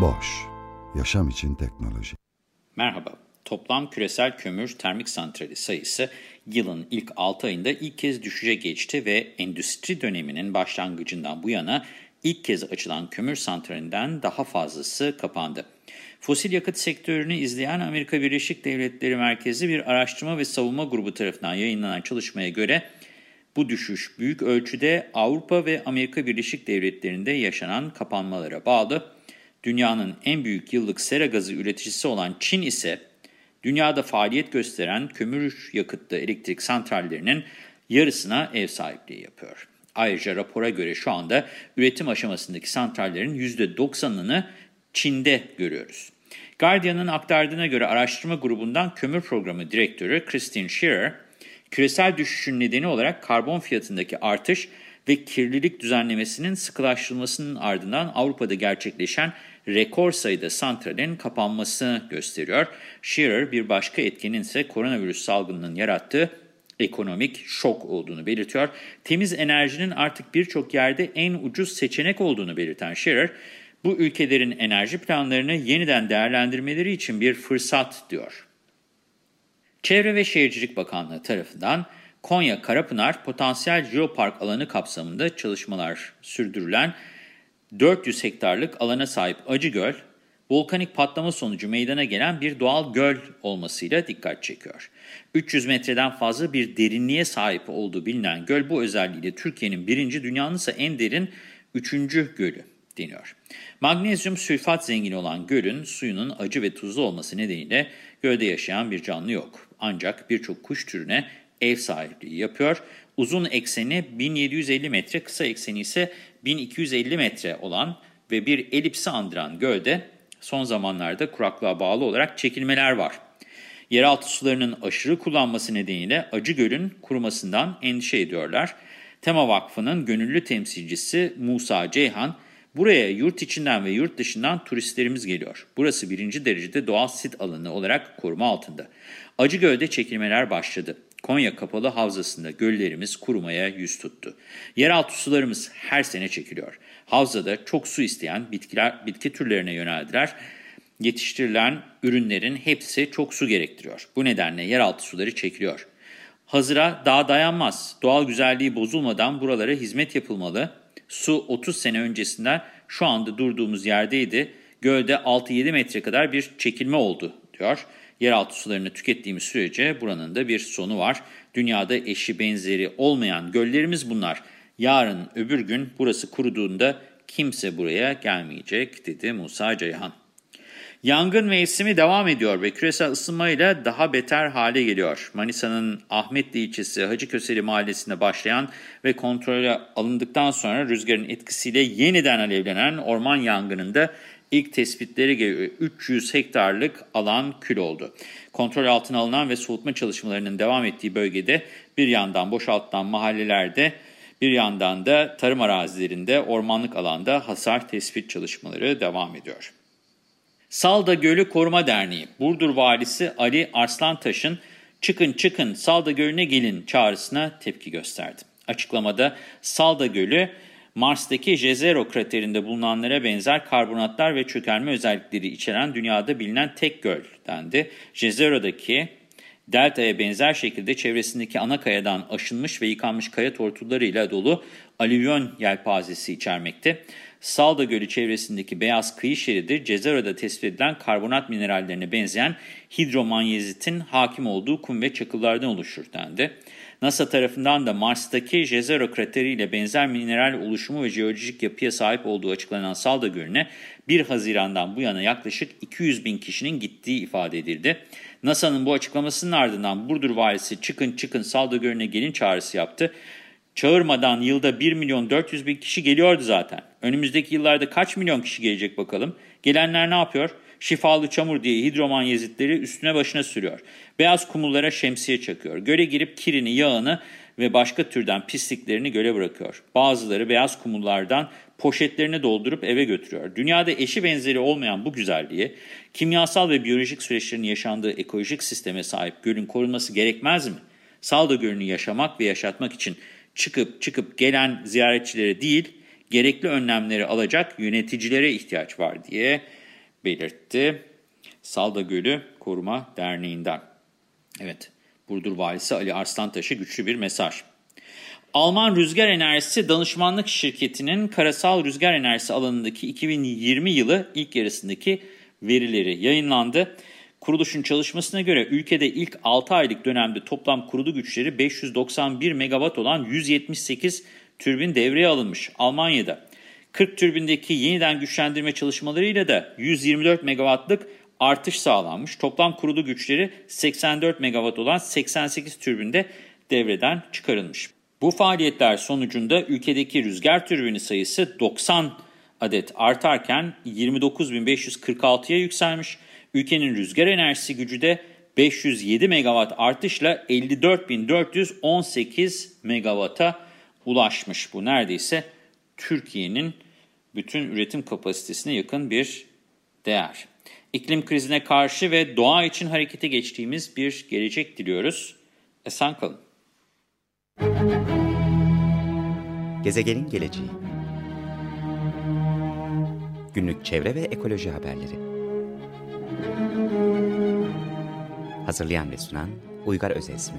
Boş, yaşam için teknoloji. Merhaba. Toplam küresel kömür termik santrali sayısı yılın ilk 6 ayında ilk kez düşüşe geçti ve endüstri döneminin başlangıcından bu yana ilk kez açılan kömür santralinden daha fazlası kapandı. Fosil yakıt sektörünü izleyen Amerika Birleşik Devletleri merkezi bir araştırma ve savunma grubu tarafından yayınlanan çalışmaya göre bu düşüş büyük ölçüde Avrupa ve Amerika Birleşik Devletleri'nde yaşanan kapanmalara bağlı. Dünyanın en büyük yıllık sera gazı üreticisi olan Çin ise dünyada faaliyet gösteren kömür yakıtlı elektrik santrallerinin yarısına ev sahipliği yapıyor. Ayrıca rapora göre şu anda üretim aşamasındaki santrallerin %90'ını Çin'de görüyoruz. Guardian'ın aktardığına göre araştırma grubundan kömür programı direktörü Christine Shearer, küresel düşüşün nedeni olarak karbon fiyatındaki artış ve kirlilik düzenlemesinin sıkılaştırılmasının ardından Avrupa'da gerçekleşen rekor sayıda santralin kapanmasını gösteriyor. Shearer bir başka etkenin ise koronavirüs salgınının yarattığı ekonomik şok olduğunu belirtiyor. Temiz enerjinin artık birçok yerde en ucuz seçenek olduğunu belirten Shearer, bu ülkelerin enerji planlarını yeniden değerlendirmeleri için bir fırsat diyor. Çevre ve Şehircilik Bakanlığı tarafından Konya Karapınar Potansiyel Jeopark alanı kapsamında çalışmalar sürdürülen 400 hektarlık alana sahip Acıgöl, volkanik patlama sonucu meydana gelen bir doğal göl olmasıyla dikkat çekiyor. 300 metreden fazla bir derinliğe sahip olduğu bilinen göl bu özelliğiyle Türkiye'nin birinci, dünyanın ise en derin üçüncü gölü deniyor. Magnezyum sülfat zengini olan gölün suyunun acı ve tuzlu olması nedeniyle gölde yaşayan bir canlı yok. Ancak birçok kuş türüne ev sahipliği yapıyor. Uzun ekseni 1750 metre, kısa ekseni ise 1250 metre olan ve bir elipsi andıran gölde son zamanlarda kuraklığa bağlı olarak çekilmeler var. Yeraltı sularının aşırı kullanması nedeniyle Acı Göl'ün kurumasından endişe ediyorlar. Tema Vakfı'nın gönüllü temsilcisi Musa Ceyhan, buraya yurt içinden ve yurt dışından turistlerimiz geliyor. Burası birinci derecede doğal sit alanı olarak koruma altında. Acı Göl'de çekilmeler başladı. Konya Kapalı Havzası'nda göllerimiz kurumaya yüz tuttu. Yeraltı sularımız her sene çekiliyor. Havzada çok su isteyen bitkiler, bitki türlerine yöneldiler. Yetiştirilen ürünlerin hepsi çok su gerektiriyor. Bu nedenle yeraltı suları çekiliyor. Hazıra daha dayanmaz. Doğal güzelliği bozulmadan buralara hizmet yapılmalı. Su 30 sene öncesinden şu anda durduğumuz yerdeydi. Gölde 6-7 metre kadar bir çekilme oldu diyor. Yeraltı sularını tükettiğimiz sürece buranın da bir sonu var. Dünyada eşi benzeri olmayan göllerimiz bunlar. Yarın öbür gün burası kuruduğunda kimse buraya gelmeyecek dedi Musa Ceyhan. Yangın mevsimi devam ediyor ve küresel ısınmayla daha beter hale geliyor. Manisa'nın Ahmetli ilçesi Hacıköseli mahallesinde başlayan ve kontrole alındıktan sonra rüzgarın etkisiyle yeniden alevlenen orman yangınında ilk tespitleri göre 300 hektarlık alan kül oldu. Kontrol altına alınan ve soğutma çalışmalarının devam ettiği bölgede bir yandan boşaltılan mahallelerde bir yandan da tarım arazilerinde ormanlık alanda hasar tespit çalışmaları devam ediyor. Salda Gölü Koruma Derneği, Burdur Valisi Ali Arslantaş'ın çıkın çıkın Salda Gölü'ne gelin çağrısına tepki gösterdi. Açıklamada Salda Gölü, Mars'taki Jezero kraterinde bulunanlara benzer karbonatlar ve çökelme özellikleri içeren dünyada bilinen tek göl dendi. Jezero'daki deltaya benzer şekilde çevresindeki ana kayadan aşınmış ve yıkanmış kaya tortullarıyla dolu alüvyon yelpazesi içermekte. Salda Gölü çevresindeki beyaz kıyı şeridi Cezero'da tespit edilen karbonat minerallerine benzeyen hidromanyezitin hakim olduğu kum ve çakıllardan oluşur dendi. NASA tarafından da Mars'taki Jezero krateri ile benzer mineral oluşumu ve jeolojik yapıya sahip olduğu açıklanan Salda Gölü'ne 1 Haziran'dan bu yana yaklaşık 200 bin kişinin gittiği ifade edildi. NASA'nın bu açıklamasının ardından Burdur valisi çıkın çıkın Salda Gölü'ne gelin çağrısı yaptı. Çağırmadan yılda 1 milyon 400 bin kişi geliyordu zaten. Önümüzdeki yıllarda kaç milyon kişi gelecek bakalım. Gelenler ne yapıyor? Şifalı çamur diye hidroman yezitleri üstüne başına sürüyor. Beyaz kumullara şemsiye çakıyor. Göle girip kirini, yağını ve başka türden pisliklerini göle bırakıyor. Bazıları beyaz kumullardan poşetlerini doldurup eve götürüyor. Dünyada eşi benzeri olmayan bu güzelliği, kimyasal ve biyolojik süreçlerin yaşandığı ekolojik sisteme sahip gölün korunması gerekmez mi? Salda Gölü'nü yaşamak ve yaşatmak için çıkıp çıkıp gelen ziyaretçilere değil, gerekli önlemleri alacak yöneticilere ihtiyaç var diye belirtti. Salda Gölü Koruma Derneği'nden. Evet, Burdur Valisi Ali Arslantaş'a güçlü bir mesaj. Alman Rüzgar Enerjisi Danışmanlık Şirketi'nin karasal rüzgar enerjisi alanındaki 2020 yılı ilk yarısındaki verileri yayınlandı. Kuruluşun çalışmasına göre ülkede ilk 6 aylık dönemde toplam kurulu güçleri 591 megawatt olan 178 türbin devreye alınmış. Almanya'da 40 türbindeki yeniden güçlendirme çalışmalarıyla da 124 megawattlık artış sağlanmış. Toplam kurulu güçleri 84 megawatt olan 88 türbinde devreden çıkarılmış. Bu faaliyetler sonucunda ülkedeki rüzgar türbini sayısı 90 adet artarken 29.546'ya yükselmiş. Ülkenin rüzgar enerjisi gücü de 507 megawatt artışla 54.418 megawatt'a ulaşmış. Bu neredeyse Türkiye'nin bütün üretim kapasitesine yakın bir değer. İklim krizine karşı ve doğa için harekete geçtiğimiz bir gelecek diliyoruz. Esen kalın. Gezegenin geleceği Günlük çevre ve ekoloji haberleri Hazırlayan ve sunan Uygar Özesmi